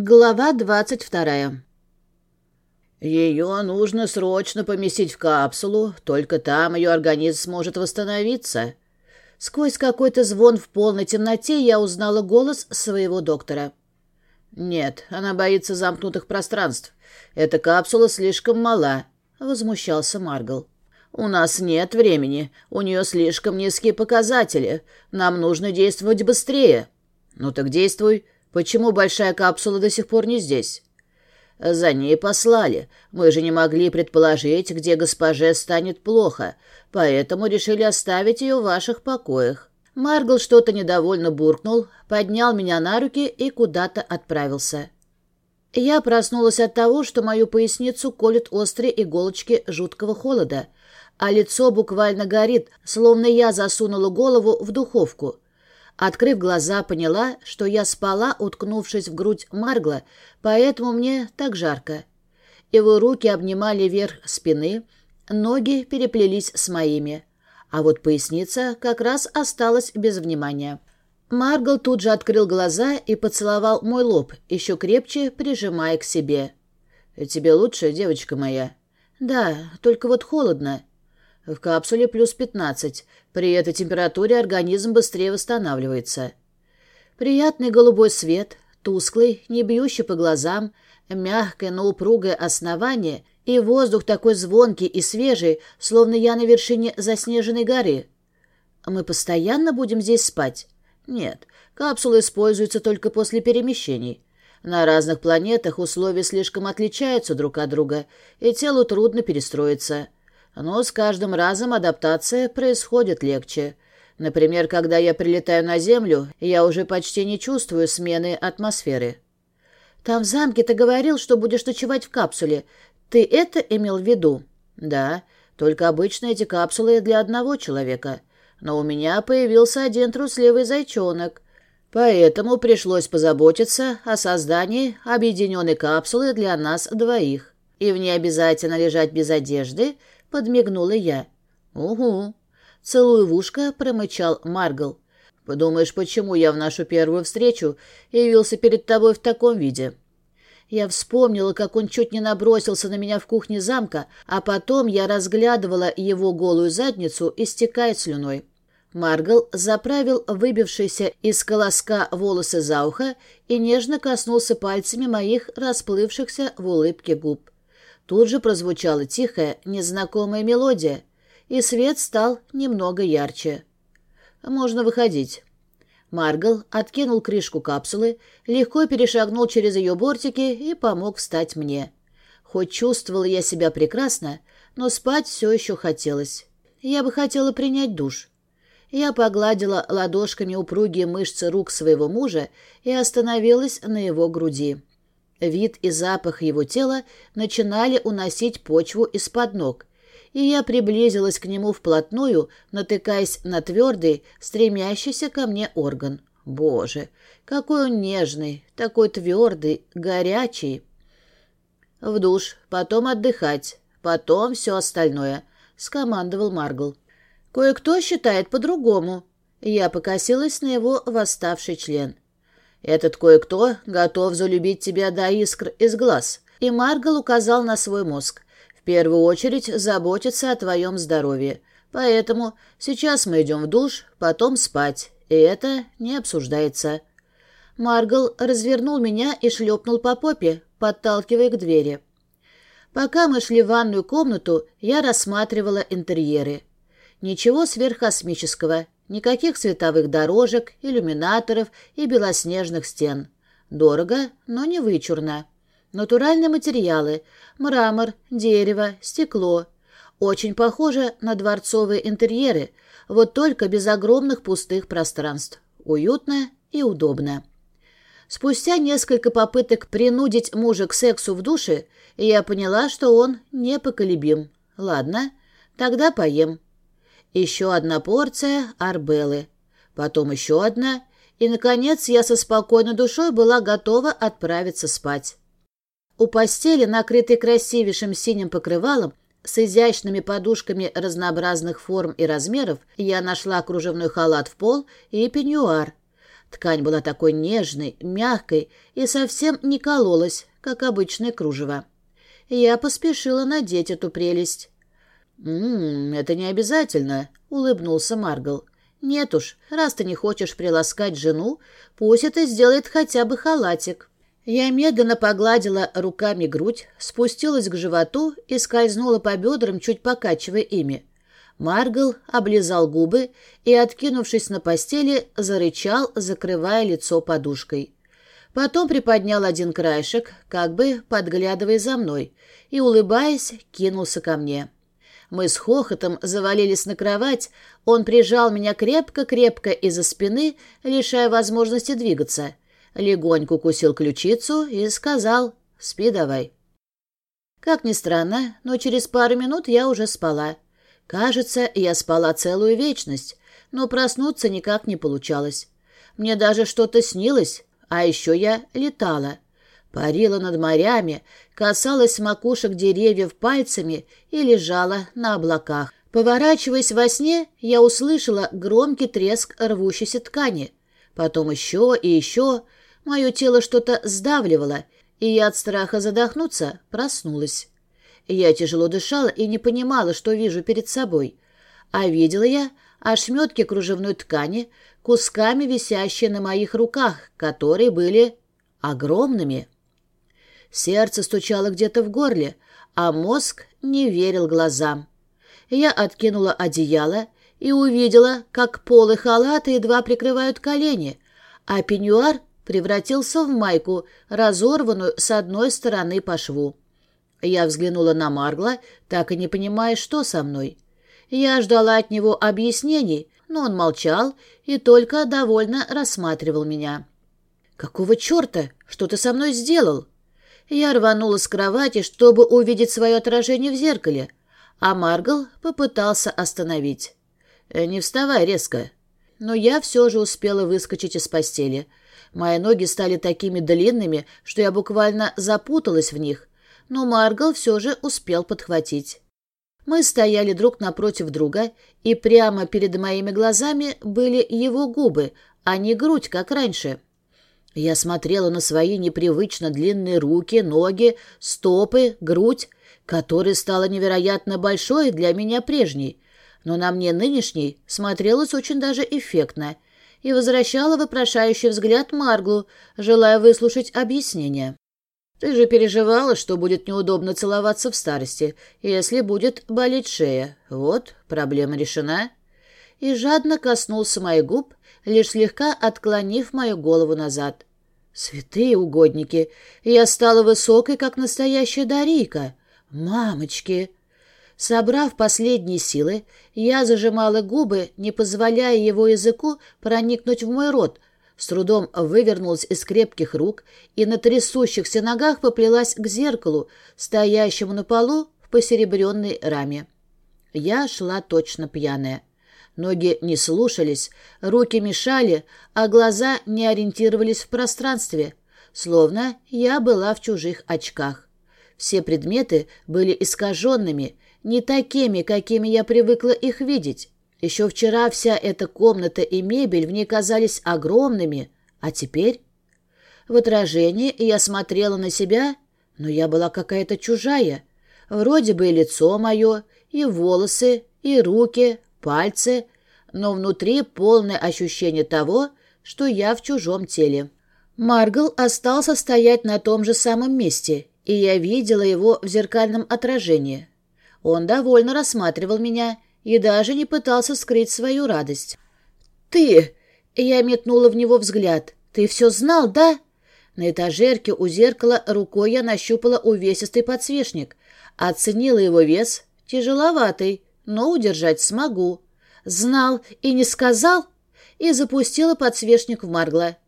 Глава двадцать вторая. Ее нужно срочно поместить в капсулу, только там ее организм сможет восстановиться. Сквозь какой-то звон в полной темноте я узнала голос своего доктора. «Нет, она боится замкнутых пространств. Эта капсула слишком мала», — возмущался Маргл. «У нас нет времени, у нее слишком низкие показатели. Нам нужно действовать быстрее». «Ну так действуй», Почему большая капсула до сих пор не здесь? За ней послали. Мы же не могли предположить, где госпоже станет плохо, поэтому решили оставить ее в ваших покоях. Маргл что-то недовольно буркнул, поднял меня на руки и куда-то отправился. Я проснулась от того, что мою поясницу колют острые иголочки жуткого холода, а лицо буквально горит, словно я засунула голову в духовку — Открыв глаза, поняла, что я спала, уткнувшись в грудь Маргла, поэтому мне так жарко. Его руки обнимали верх спины, ноги переплелись с моими, а вот поясница как раз осталась без внимания. Маргл тут же открыл глаза и поцеловал мой лоб, еще крепче прижимая к себе. «Тебе лучше, девочка моя?» «Да, только вот холодно». В капсуле плюс пятнадцать. При этой температуре организм быстрее восстанавливается. Приятный голубой свет, тусклый, не бьющий по глазам, мягкое, но упругое основание и воздух такой звонкий и свежий, словно я на вершине заснеженной горы. Мы постоянно будем здесь спать? Нет, капсулы используются только после перемещений. На разных планетах условия слишком отличаются друг от друга, и телу трудно перестроиться. Но с каждым разом адаптация происходит легче. Например, когда я прилетаю на Землю, я уже почти не чувствую смены атмосферы. Там в замке ты говорил, что будешь ночевать в капсуле. Ты это имел в виду? Да, только обычно эти капсулы для одного человека. Но у меня появился один трусливый зайчонок. Поэтому пришлось позаботиться о создании объединенной капсулы для нас двоих. И в ней обязательно лежать без одежды —— подмигнула я. «Угу». Целую в ушко промычал Маргл. «Подумаешь, почему я в нашу первую встречу явился перед тобой в таком виде?» Я вспомнила, как он чуть не набросился на меня в кухне замка, а потом я разглядывала его голую задницу, истекая слюной. Маргл заправил выбившиеся из колоска волосы за ухо и нежно коснулся пальцами моих расплывшихся в улыбке губ. Тут же прозвучала тихая, незнакомая мелодия, и свет стал немного ярче. «Можно выходить». Маргал откинул крышку капсулы, легко перешагнул через ее бортики и помог встать мне. Хоть чувствовала я себя прекрасно, но спать все еще хотелось. Я бы хотела принять душ. Я погладила ладошками упругие мышцы рук своего мужа и остановилась на его груди. Вид и запах его тела начинали уносить почву из-под ног, и я приблизилась к нему вплотную, натыкаясь на твердый, стремящийся ко мне орган. Боже, какой он нежный, такой твердый, горячий. В душ, потом отдыхать, потом все остальное, — скомандовал Маргл. Кое-кто считает по-другому. Я покосилась на его восставший член. — этот кое-кто готов залюбить тебя до искр из глаз. И Маргал указал на свой мозг. В первую очередь заботиться о твоем здоровье. Поэтому сейчас мы идем в душ, потом спать. И это не обсуждается. Маргал развернул меня и шлепнул по попе, подталкивая к двери. Пока мы шли в ванную комнату, я рассматривала интерьеры. Ничего сверхкосмического — Никаких световых дорожек, иллюминаторов и белоснежных стен. Дорого, но не вычурно. Натуральные материалы – мрамор, дерево, стекло. Очень похоже на дворцовые интерьеры, вот только без огромных пустых пространств. Уютно и удобно. Спустя несколько попыток принудить мужа к сексу в душе, я поняла, что он непоколебим. Ладно, тогда поем. Еще одна порция арбелы. Потом еще одна. И, наконец, я со спокойной душой была готова отправиться спать. У постели, накрытой красивейшим синим покрывалом, с изящными подушками разнообразных форм и размеров, я нашла кружевной халат в пол и пеньюар. Ткань была такой нежной, мягкой и совсем не кололась, как обычное кружево. Я поспешила надеть эту прелесть. «М-м, это не обязательно», — улыбнулся Маргл. «Нет уж, раз ты не хочешь приласкать жену, пусть это сделает хотя бы халатик». Я медленно погладила руками грудь, спустилась к животу и скользнула по бедрам, чуть покачивая ими. Маргл облизал губы и, откинувшись на постели, зарычал, закрывая лицо подушкой. Потом приподнял один краешек, как бы подглядывая за мной, и, улыбаясь, кинулся ко мне. Мы с хохотом завалились на кровать, он прижал меня крепко-крепко из-за спины, лишая возможности двигаться. Легонько укусил ключицу и сказал «Спи давай». Как ни странно, но через пару минут я уже спала. Кажется, я спала целую вечность, но проснуться никак не получалось. Мне даже что-то снилось, а еще я летала. Парила над морями, касалась макушек деревьев пальцами и лежала на облаках. Поворачиваясь во сне, я услышала громкий треск рвущейся ткани. Потом еще и еще. Мое тело что-то сдавливало, и я от страха задохнуться проснулась. Я тяжело дышала и не понимала, что вижу перед собой. А видела я ошметки кружевной ткани, кусками висящие на моих руках, которые были огромными. Сердце стучало где-то в горле, а мозг не верил глазам. Я откинула одеяло и увидела, как полы халата едва прикрывают колени, а пеньюар превратился в майку, разорванную с одной стороны по шву. Я взглянула на Маргла, так и не понимая, что со мной. Я ждала от него объяснений, но он молчал и только довольно рассматривал меня. «Какого черта? Что ты со мной сделал?» Я рванула с кровати, чтобы увидеть свое отражение в зеркале, а Маргл попытался остановить. «Э, «Не вставай резко». Но я все же успела выскочить из постели. Мои ноги стали такими длинными, что я буквально запуталась в них, но Маргл все же успел подхватить. Мы стояли друг напротив друга, и прямо перед моими глазами были его губы, а не грудь, как раньше. Я смотрела на свои непривычно длинные руки, ноги, стопы, грудь, которая стала невероятно большой для меня прежней, но на мне нынешней смотрелась очень даже эффектно и возвращала вопрошающий взгляд Марглу, желая выслушать объяснение. Ты же переживала, что будет неудобно целоваться в старости, если будет болеть шея. Вот, проблема решена. И жадно коснулся моих губ, лишь слегка отклонив мою голову назад. Святые угодники! Я стала высокой, как настоящая Дарийка. Мамочки! Собрав последние силы, я зажимала губы, не позволяя его языку проникнуть в мой рот, с трудом вывернулась из крепких рук и на трясущихся ногах поплелась к зеркалу, стоящему на полу в посеребренной раме. Я шла точно пьяная. Ноги не слушались, руки мешали, а глаза не ориентировались в пространстве, словно я была в чужих очках. Все предметы были искаженными, не такими, какими я привыкла их видеть. Еще вчера вся эта комната и мебель в ней казались огромными, а теперь... В отражении я смотрела на себя, но я была какая-то чужая. Вроде бы и лицо мое, и волосы, и руки, пальцы, но внутри полное ощущение того, что я в чужом теле. Маргл остался стоять на том же самом месте, и я видела его в зеркальном отражении. Он довольно рассматривал меня и даже не пытался скрыть свою радость. «Ты!» — я метнула в него взгляд. «Ты все знал, да?» На этажерке у зеркала рукой я нащупала увесистый подсвечник. Оценила его вес. Тяжеловатый, но удержать смогу. Знал и не сказал? И запустила подсвечник в Маргла.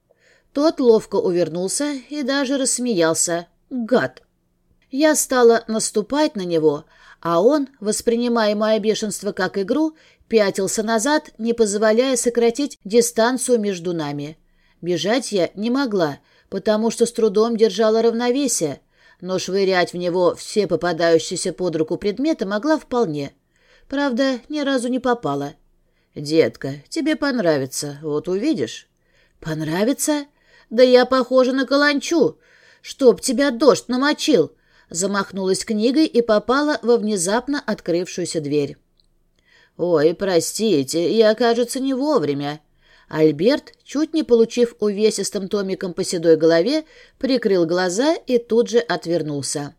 Тот ловко увернулся и даже рассмеялся. Гад! Я стала наступать на него, а он, воспринимая мое бешенство как игру, пятился назад, не позволяя сократить дистанцию между нами. Бежать я не могла, потому что с трудом держала равновесие, но швырять в него все попадающиеся под руку предметы могла вполне. Правда, ни разу не попала. «Детка, тебе понравится, вот увидишь». Понравится? Да я похожа на каланчу. Чтоб тебя дождь намочил. Замахнулась книгой и попала во внезапно открывшуюся дверь. «Ой, простите, я, кажется, не вовремя». Альберт, чуть не получив увесистым томиком по седой голове, прикрыл глаза и тут же отвернулся.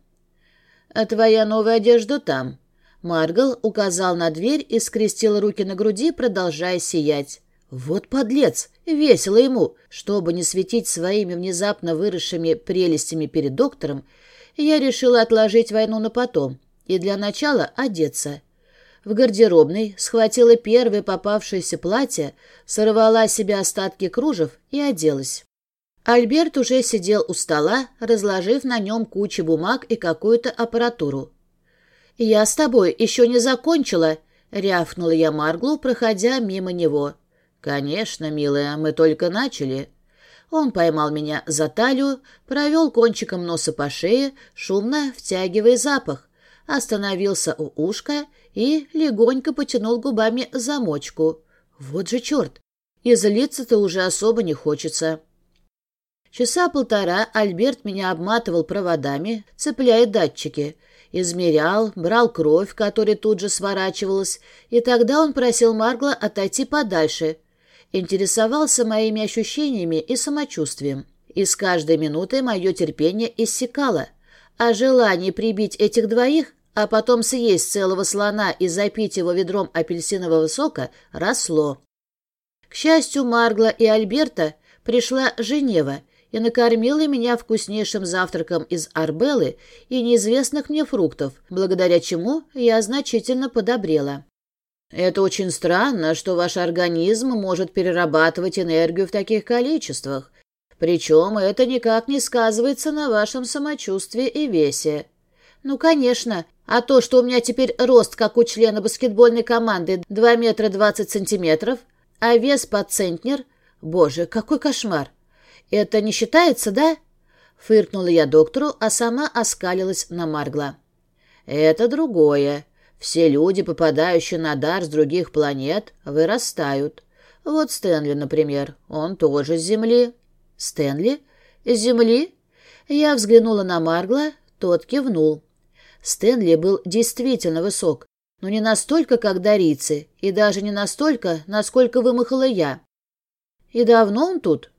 «А твоя новая одежда там». Маргал указал на дверь и скрестил руки на груди, продолжая сиять. Вот подлец! Весело ему! Чтобы не светить своими внезапно выросшими прелестями перед доктором, я решила отложить войну на потом и для начала одеться. В гардеробной схватила первое попавшееся платье, сорвала себе остатки кружев и оделась. Альберт уже сидел у стола, разложив на нем кучу бумаг и какую-то аппаратуру. «Я с тобой еще не закончила», — рявкнула я Марглу, проходя мимо него. «Конечно, милая, мы только начали». Он поймал меня за талию, провел кончиком носа по шее, шумно втягивая запах, остановился у ушка и легонько потянул губами замочку. Вот же черт! И злиться-то уже особо не хочется. Часа полтора Альберт меня обматывал проводами, цепляя датчики, измерял, брал кровь, которая тут же сворачивалась, и тогда он просил Маргла отойти подальше, интересовался моими ощущениями и самочувствием. И с каждой минутой мое терпение иссякало, а желание прибить этих двоих а потом съесть целого слона и запить его ведром апельсинового сока, росло. К счастью, Маргла и Альберта пришла Женева и накормила меня вкуснейшим завтраком из арбелы и неизвестных мне фруктов, благодаря чему я значительно подобрела. «Это очень странно, что ваш организм может перерабатывать энергию в таких количествах, причем это никак не сказывается на вашем самочувствии и весе». «Ну, конечно, а то, что у меня теперь рост, как у члена баскетбольной команды, 2 метра 20 сантиметров, а вес под центнер, боже, какой кошмар! Это не считается, да? Фыркнула я доктору, а сама оскалилась на Маргла. Это другое. Все люди, попадающие на дар с других планет, вырастают. Вот Стэнли, например, он тоже с Земли. Стэнли? С Земли? Я взглянула на Маргла, тот кивнул. Стэнли был действительно высок, но не настолько, как Дорицы, и даже не настолько, насколько вымахала я. И давно он тут?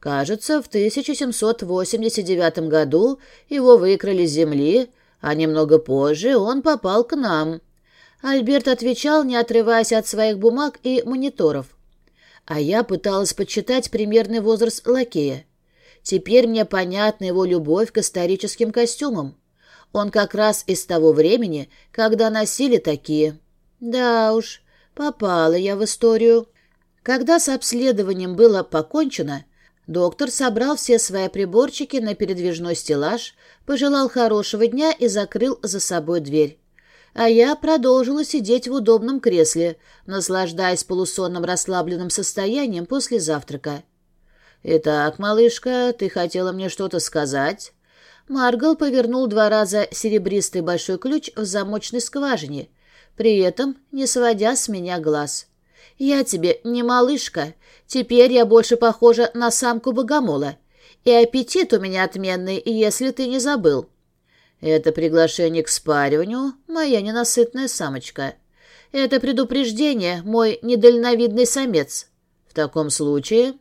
Кажется, в 1789 году его выкрали с земли, а немного позже он попал к нам. Альберт отвечал, не отрываясь от своих бумаг и мониторов. А я пыталась подсчитать примерный возраст лакея. Теперь мне понятна его любовь к историческим костюмам. Он как раз из того времени, когда носили такие. Да уж, попала я в историю. Когда с обследованием было покончено, доктор собрал все свои приборчики на передвижной стеллаж, пожелал хорошего дня и закрыл за собой дверь. А я продолжила сидеть в удобном кресле, наслаждаясь полусонным расслабленным состоянием после завтрака. «Итак, малышка, ты хотела мне что-то сказать?» Маргал повернул два раза серебристый большой ключ в замочной скважине, при этом не сводя с меня глаз. «Я тебе не малышка. Теперь я больше похожа на самку богомола. И аппетит у меня отменный, если ты не забыл». «Это приглашение к спариванию, моя ненасытная самочка». «Это предупреждение, мой недальновидный самец». «В таком случае...»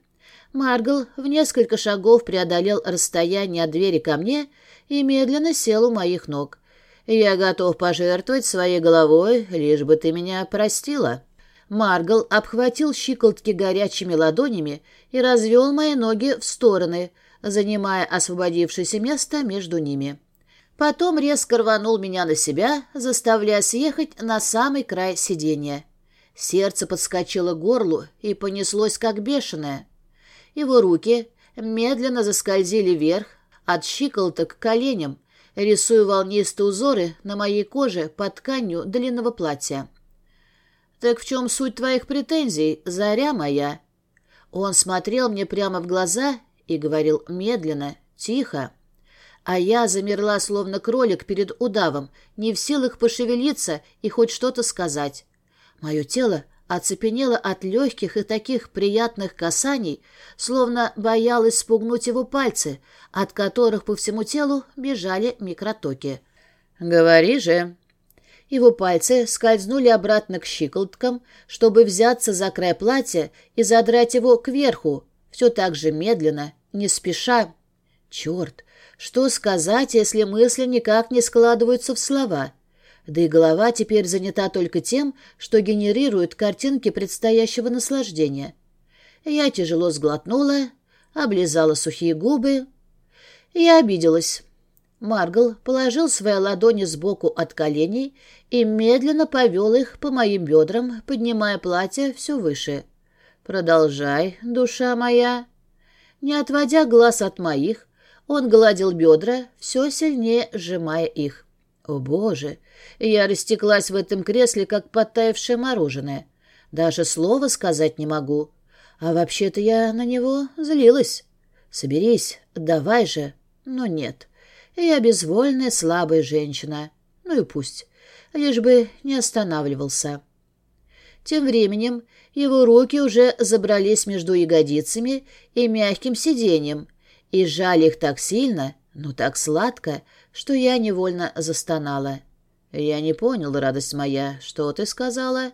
Маргл в несколько шагов преодолел расстояние от двери ко мне и медленно сел у моих ног. «Я готов пожертвовать своей головой, лишь бы ты меня простила». Маргл обхватил щиколотки горячими ладонями и развел мои ноги в стороны, занимая освободившееся место между ними. Потом резко рванул меня на себя, заставляя съехать на самый край сиденья. Сердце подскочило к горлу и понеслось как бешеное. Его руки медленно заскользили вверх, от щиколоток к коленям, рисуя волнистые узоры на моей коже под тканью длинного платья. «Так в чем суть твоих претензий, заря моя?» Он смотрел мне прямо в глаза и говорил медленно, тихо. А я замерла, словно кролик перед удавом, не в силах пошевелиться и хоть что-то сказать. Мое тело оцепенела от легких и таких приятных касаний, словно боялась спугнуть его пальцы, от которых по всему телу бежали микротоки. «Говори же!» Его пальцы скользнули обратно к щиколоткам, чтобы взяться за край платья и задрать его кверху, все так же медленно, не спеша. Черт, что сказать, если мысли никак не складываются в слова? Да и голова теперь занята только тем, что генерирует картинки предстоящего наслаждения. Я тяжело сглотнула, облизала сухие губы. Я обиделась. Маргал положил свои ладони сбоку от коленей и медленно повел их по моим бедрам, поднимая платье все выше. «Продолжай, душа моя». Не отводя глаз от моих, он гладил бедра, все сильнее сжимая их. О, Боже! Я растеклась в этом кресле, как подтаявшее мороженое. Даже слова сказать не могу. А вообще-то я на него злилась. Соберись, давай же. Но нет. Я безвольная, слабая женщина. Ну и пусть. Лишь бы не останавливался. Тем временем его руки уже забрались между ягодицами и мягким сиденьем и сжали их так сильно, ну так сладко, что я невольно застонала. Я не понял, радость моя, что ты сказала?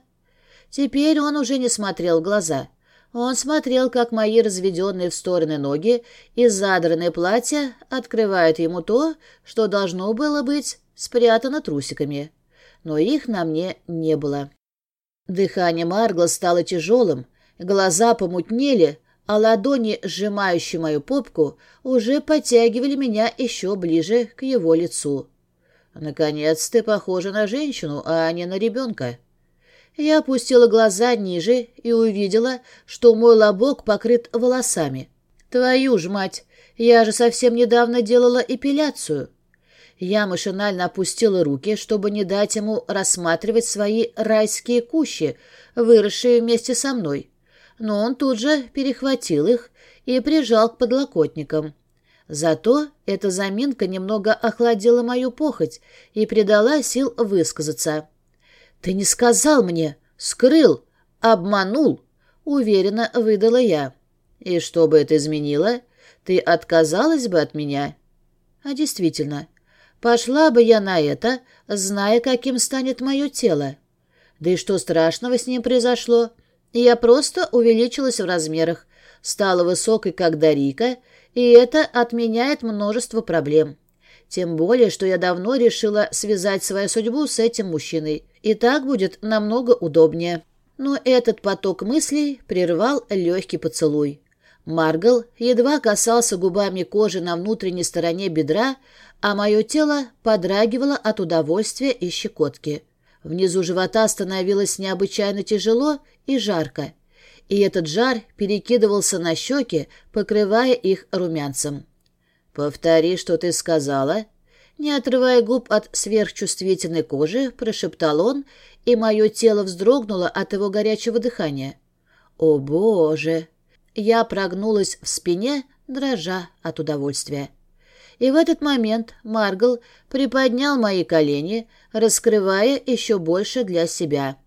Теперь он уже не смотрел в глаза — он смотрел, как мои разведенные в стороны ноги и задранное платье открывают ему то, что должно было быть спрятано трусиками. Но их на мне не было. Дыхание Маргла стало тяжелым, глаза помутнели, а ладони, сжимающие мою попку, уже подтягивали меня еще ближе к его лицу. «Наконец ты похожа на женщину, а не на ребенка», я опустила глаза ниже и увидела, что мой лобок покрыт волосами. Твою ж мать! Я же совсем недавно делала эпиляцию. Я машинально опустила руки, чтобы не дать ему рассматривать свои райские кущи, выросшие вместе со мной. Но он тут же перехватил их и прижал к подлокотникам. Зато эта заминка немного охладила мою похоть и придала сил высказаться. «Ты не сказал мне! Скрыл! Обманул!» — уверенно выдала я. «И что бы это изменило? Ты отказалась бы от меня?» «А действительно, пошла бы я на это, зная, каким станет мое тело. Да и что страшного с ним произошло? Я просто увеличилась в размерах, стала высокой, как Дарика, и это отменяет множество проблем. Тем более, что я давно решила связать свою судьбу с этим мужчиной. И так будет намного удобнее. Но этот поток мыслей прервал легкий поцелуй. Маргал едва касался губами кожи на внутренней стороне бедра, а мое тело подрагивало от удовольствия и щекотки. Внизу живота становилось необычайно тяжело и жарко, и этот жар перекидывался на щеки, покрывая их румянцем. «Повтори, что ты сказала», не отрывая губ от сверхчувствительной кожи, прошептал он, и мое тело вздрогнуло от его горячего дыхания. «О, Боже!» Я прогнулась в спине, дрожа от удовольствия. И в этот момент Маргл приподнял мои колени, раскрывая еще больше для себя.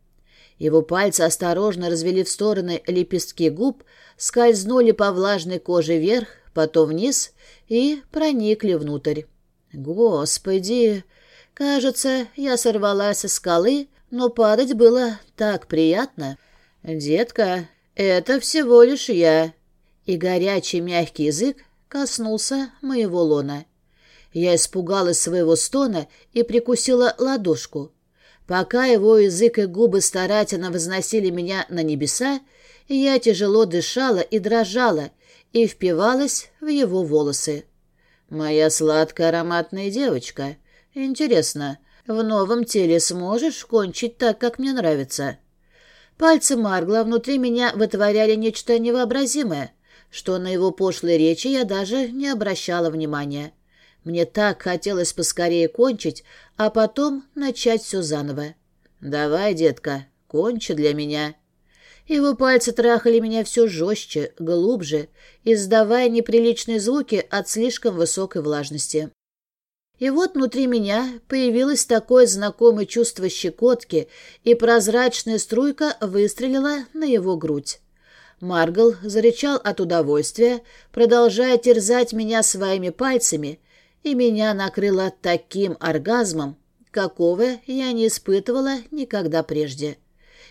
Его пальцы осторожно развели в стороны лепестки губ, скользнули по влажной коже вверх, потом вниз и проникли внутрь. Господи! Кажется, я сорвалась со скалы, но падать было так приятно. Детка, это всего лишь я. И горячий мягкий язык коснулся моего лона. Я испугалась своего стона и прикусила ладошку. Пока его язык и губы старательно возносили меня на небеса, я тяжело дышала и дрожала, и впивалась в его волосы. «Моя сладкая ароматная девочка. Интересно, в новом теле сможешь кончить так, как мне нравится?» Пальцы Маргла внутри меня вытворяли нечто невообразимое, что на его пошлой речи я даже не обращала внимания. Мне так хотелось поскорее кончить, а потом начать все заново. «Давай, детка, кончи для меня». Его пальцы трахали меня все жестче, глубже, издавая неприличные звуки от слишком высокой влажности. И вот внутри меня появилось такое знакомое чувство щекотки, и прозрачная струйка выстрелила на его грудь. Маргал зарычал от удовольствия, продолжая терзать меня своими пальцами, и меня накрыло таким оргазмом, какого я не испытывала никогда прежде.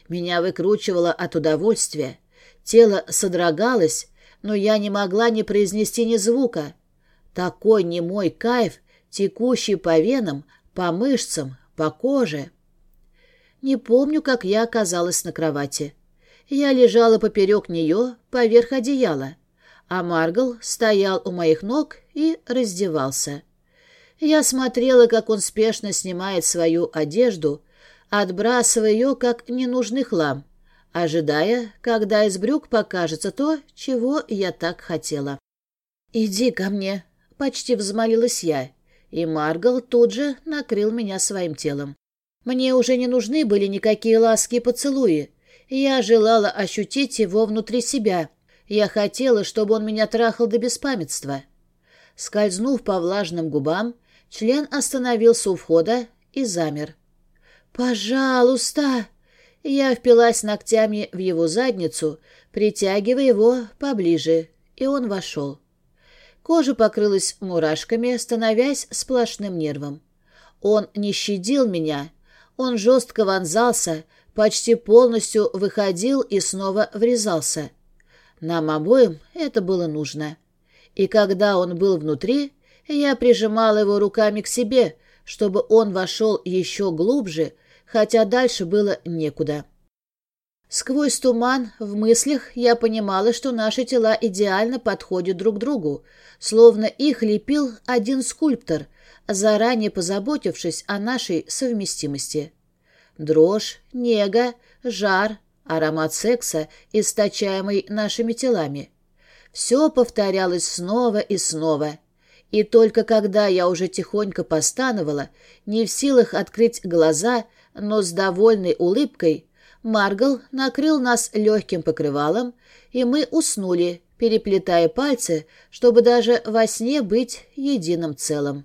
Меня выкручивало от удовольствия, тело содрогалось, но я не могла не произнести ни звука. Такой немой кайф, текущий по венам, по мышцам, по коже. Не помню, как я оказалась на кровати. Я лежала поперек нее, поверх одеяла, а Маргал стоял у моих ног и раздевался. Я смотрела, как он спешно снимает свою одежду, отбрасывая ее, как ненужный хлам, ожидая, когда из брюк покажется то, чего я так хотела. «Иди ко мне», — почти взмолилась я, и Маргал тут же накрыл меня своим телом. Мне уже не нужны были никакие ласки и поцелуи. Я желала ощутить его внутри себя. Я хотела, чтобы он меня трахал до беспамятства. Скользнув по влажным губам, член остановился у входа и замер. «Пожалуйста!» Я впилась ногтями в его задницу, притягивая его поближе, и он вошел. Кожа покрылась мурашками, становясь сплошным нервом. Он не щадил меня, он жестко вонзался, почти полностью выходил и снова врезался. Нам обоим это было нужно. И когда он был внутри, я прижимала его руками к себе, чтобы он вошел еще глубже, хотя дальше было некуда. Сквозь туман в мыслях я понимала, что наши тела идеально подходят друг другу, словно их лепил один скульптор, заранее позаботившись о нашей совместимости. Дрожь, нега, жар, аромат секса, источаемый нашими телами. Все повторялось снова и снова. И только когда я уже тихонько постановала, не в силах открыть глаза, но с довольной улыбкой, Маргал накрыл нас легким покрывалом, и мы уснули, переплетая пальцы, чтобы даже во сне быть единым целым.